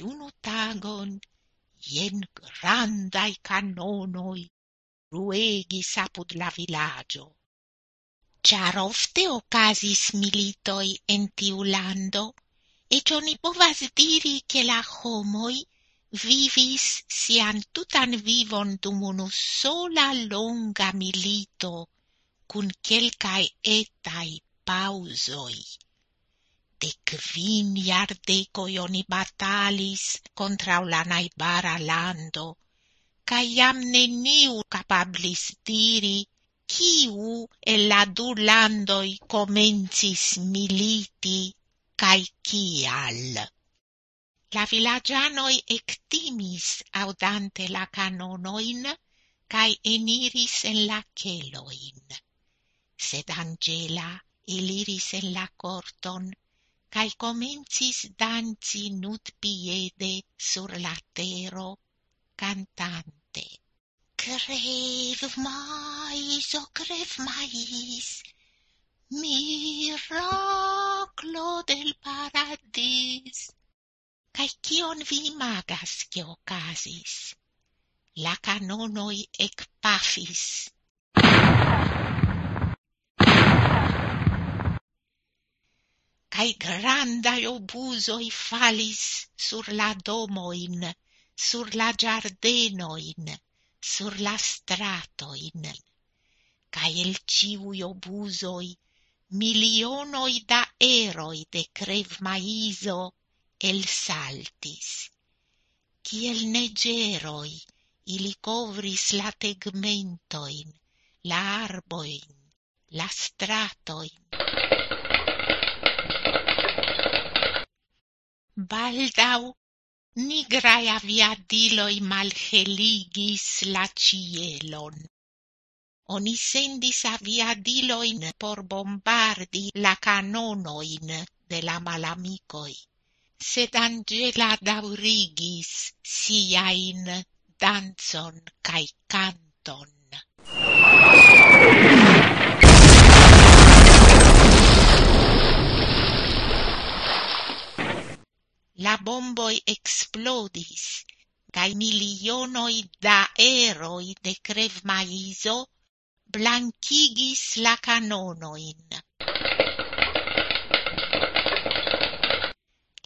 iunu tagon, jen grandai canonoi ruegis apud la vilaggio. Char ofte ocasis militoi en tiu lando, e cioni povas diri che la homoi vivis sian tutan vivon dum unu sola longa milito, cun quelcae etai pausoi de quin jardecoi oni batalis contra la naibara lando, ca iam neniu capablis diri quiu el la du landoi comencis militi cae cial. La villagianoi ectimis audante la canonoin cae eniris en la celoin. Sed Angela eliris en la corton cae comencis danci nut piede sur la tero, cantante. Creve mais, o oh creve mais, miraclo del paradis. Cae cion vi magas, che ocasis? La canonoi ec pafis, cae grandai obusoi falis sur la domoin, sur la giardenoin, sur la stratoin, cae el ciui obusoi milionoi da eroi de crev maiso el saltis. Ciel negeroi ili covris la tegmentoin, la arboin, la stratoin, baldau nigraj aviadiloi malheligis la cielon. Oni sendis aviadiloin por bombardi la canonoin de la malamicoi, sed Angela daŭrigis siajn danzon kaj kanton. la bomboi explodis, cae milionoi da eroi de crev maiso blanchigis la canonoin.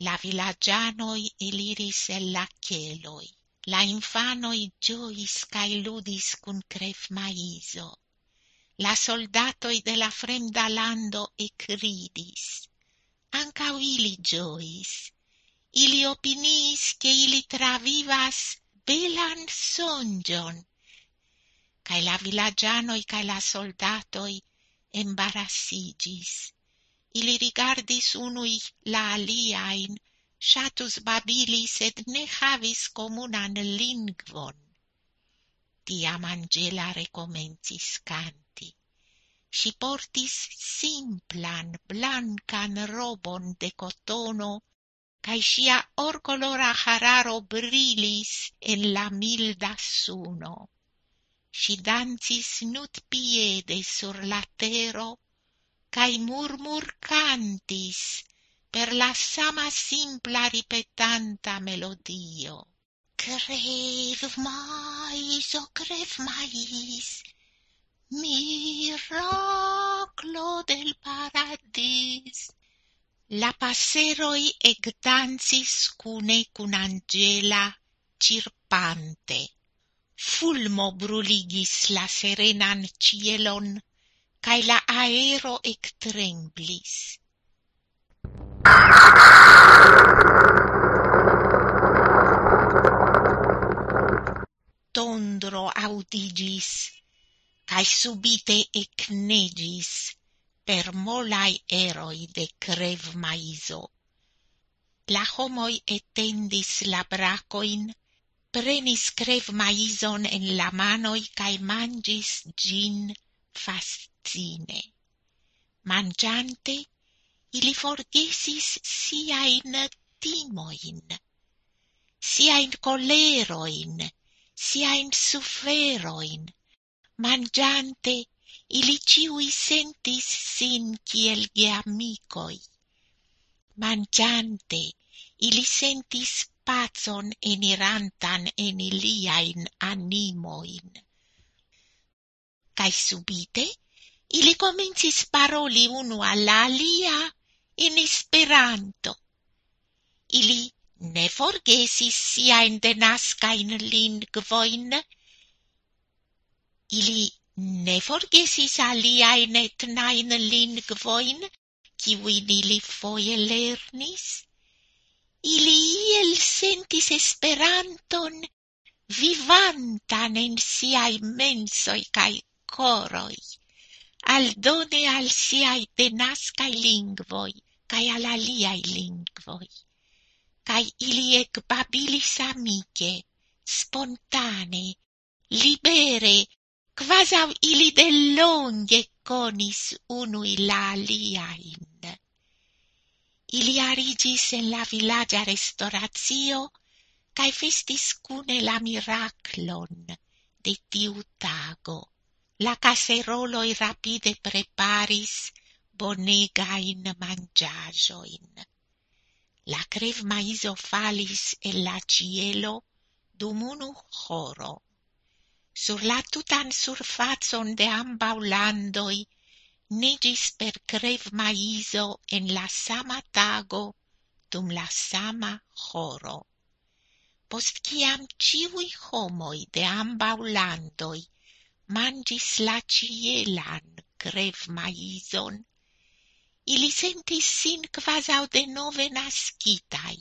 La villagianoi eliris el la celoi. La infanoi giois cae ludis cun cref maiso. La soldatoi de la fremda lando ecridis. Anca Ancau ili giois, ili opiniis che ili travivas belan songion. Cae la villagianoi cae la soldatoi embarassigis. Ili rigardis unui la aliain, shatus babili, sed ne havis comunan lingvon. Tiam Angela recomencis canti. Si portis simplan, blancan robon de cotono, cae sia orcolora hararo brilis en la milda suno. Si dancis nut piede sur la tero, cae murmur cantis per la sama simpla ripetanta melodio. Crev mais, o crev mais, miraclo del paradis. la passeroi ecdanzis cune cun Angela cirpante. Fulmo bruligis la serenan cielon, cae la aero ectremblis. Tondro audigis, cae subite ecnegis per molai eroi de crev maiso. La homoi etendis la bracoin, prenis crev maison en la manoi cae mangis gin fascine. Mangiante, ili forgesis siain timoin, siain coleroin, siain suferoin, mangiante ili ciui sentis sin kiel geamicoi. Mangiante, ili sentis pazon enirantan en iliain animoin. Cai subite, ili comincis paroli unu all'alia in Esperanto. Ili ne forgesis siain denascain lingvoin, ili ne forgesis aliaen etnain lingvoin, kiuin ili foie lernis. Ili iel sentis esperanton vivantan en siai mensoi cae coroi, aldone al siai denascae lingvoi cae al aliai lingvoi. Cae ili ec babilis amice, spontane, libere, quasau ili de longe conis unui la aliain. Ili arigis en la villagia restauratio cae festis cune la miraclon de tiu tago. La caseroloi rapide preparis bonegain mangiajoin. La crev maiso falis el la cielo dum unu horo Sur la tutan surfacon de ambaŭ landoj neĝis per krevmaizo en la sama tago dum la sama horo. Post kiam ciui homoj de ambaŭ landoj manĝis la ĉielan krevmaizon, ili sentis sin kvazaŭ denove naskitaj.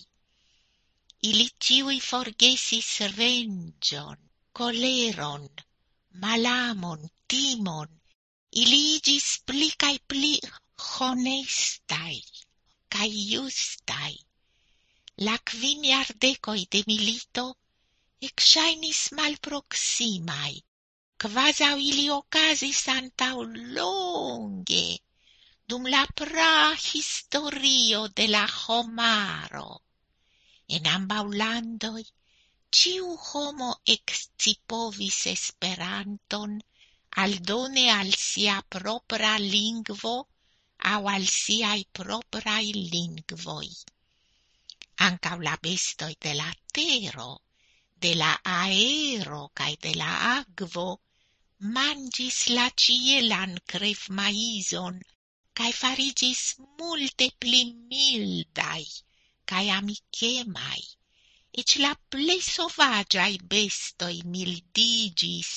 Ili ĉiuj forgesis venĝon coleron, malamon, timon, iligis pli cae pli honestai, cae justai. La quin iardecoi de milito ec shainis mal proximai, quasau ili ocasis antau longe dum la prahistorio de la homaro. En ambau landoi, ciu homo excipovis esperanton al done al sia propra lingvo au al siai proprai lingvoi. Ancau la bestoi de la tero, de la aero cae de la agvo, mangis la cielan cref maison, cae farigis multe pli mildai, cae amicemai, ec la ple sovagiai bestoi mildigis,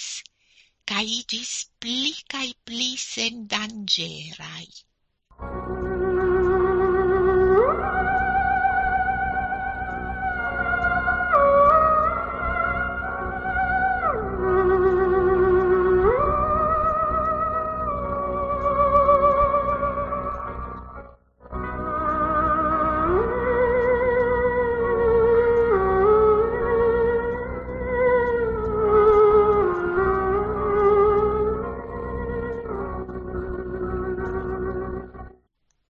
caigis pli cae pli sendangerai.